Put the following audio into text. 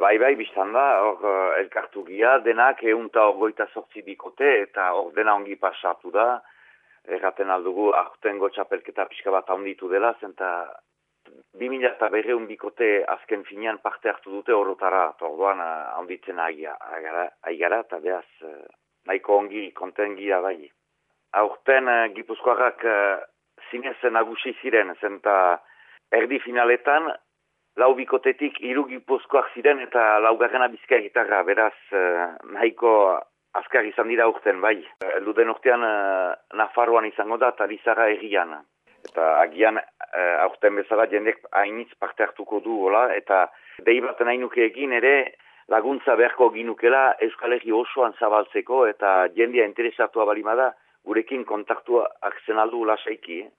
bai, bai, biztan da, hor uh, elkartu gia, denak eunta orgoita sortzi bikote, eta hor dena ongi pasatu da, erraten aldugu, ahuten gotxapelketa pixka bat handitu dela, zenta 2000 eta berreun bikote azken finean parte hartu dute horretara, orduan handitzen aigara, eta behaz nahiko ongi kontengia bai. Aurten Gipuzkoarrak zinezen agusi ziren, zenta erdi finaletan, lau bikotetik hiru gipuzkoak ziren eta laugarrena bizkai gitarra, beraz nahiko azkar izan dira urten, bai. Eldu den urtean Nafarroan izango da eta Lizarra errian. Eta agian aurten bezala jendek hainitz parte hartuko du, hola, eta behi bat nahi egin ere laguntza beharko ginukela Euskal Herri osoan zabaltzeko eta jendia interesatua balimada gurekin kontaktua akzen aldu lasaiki. Eh?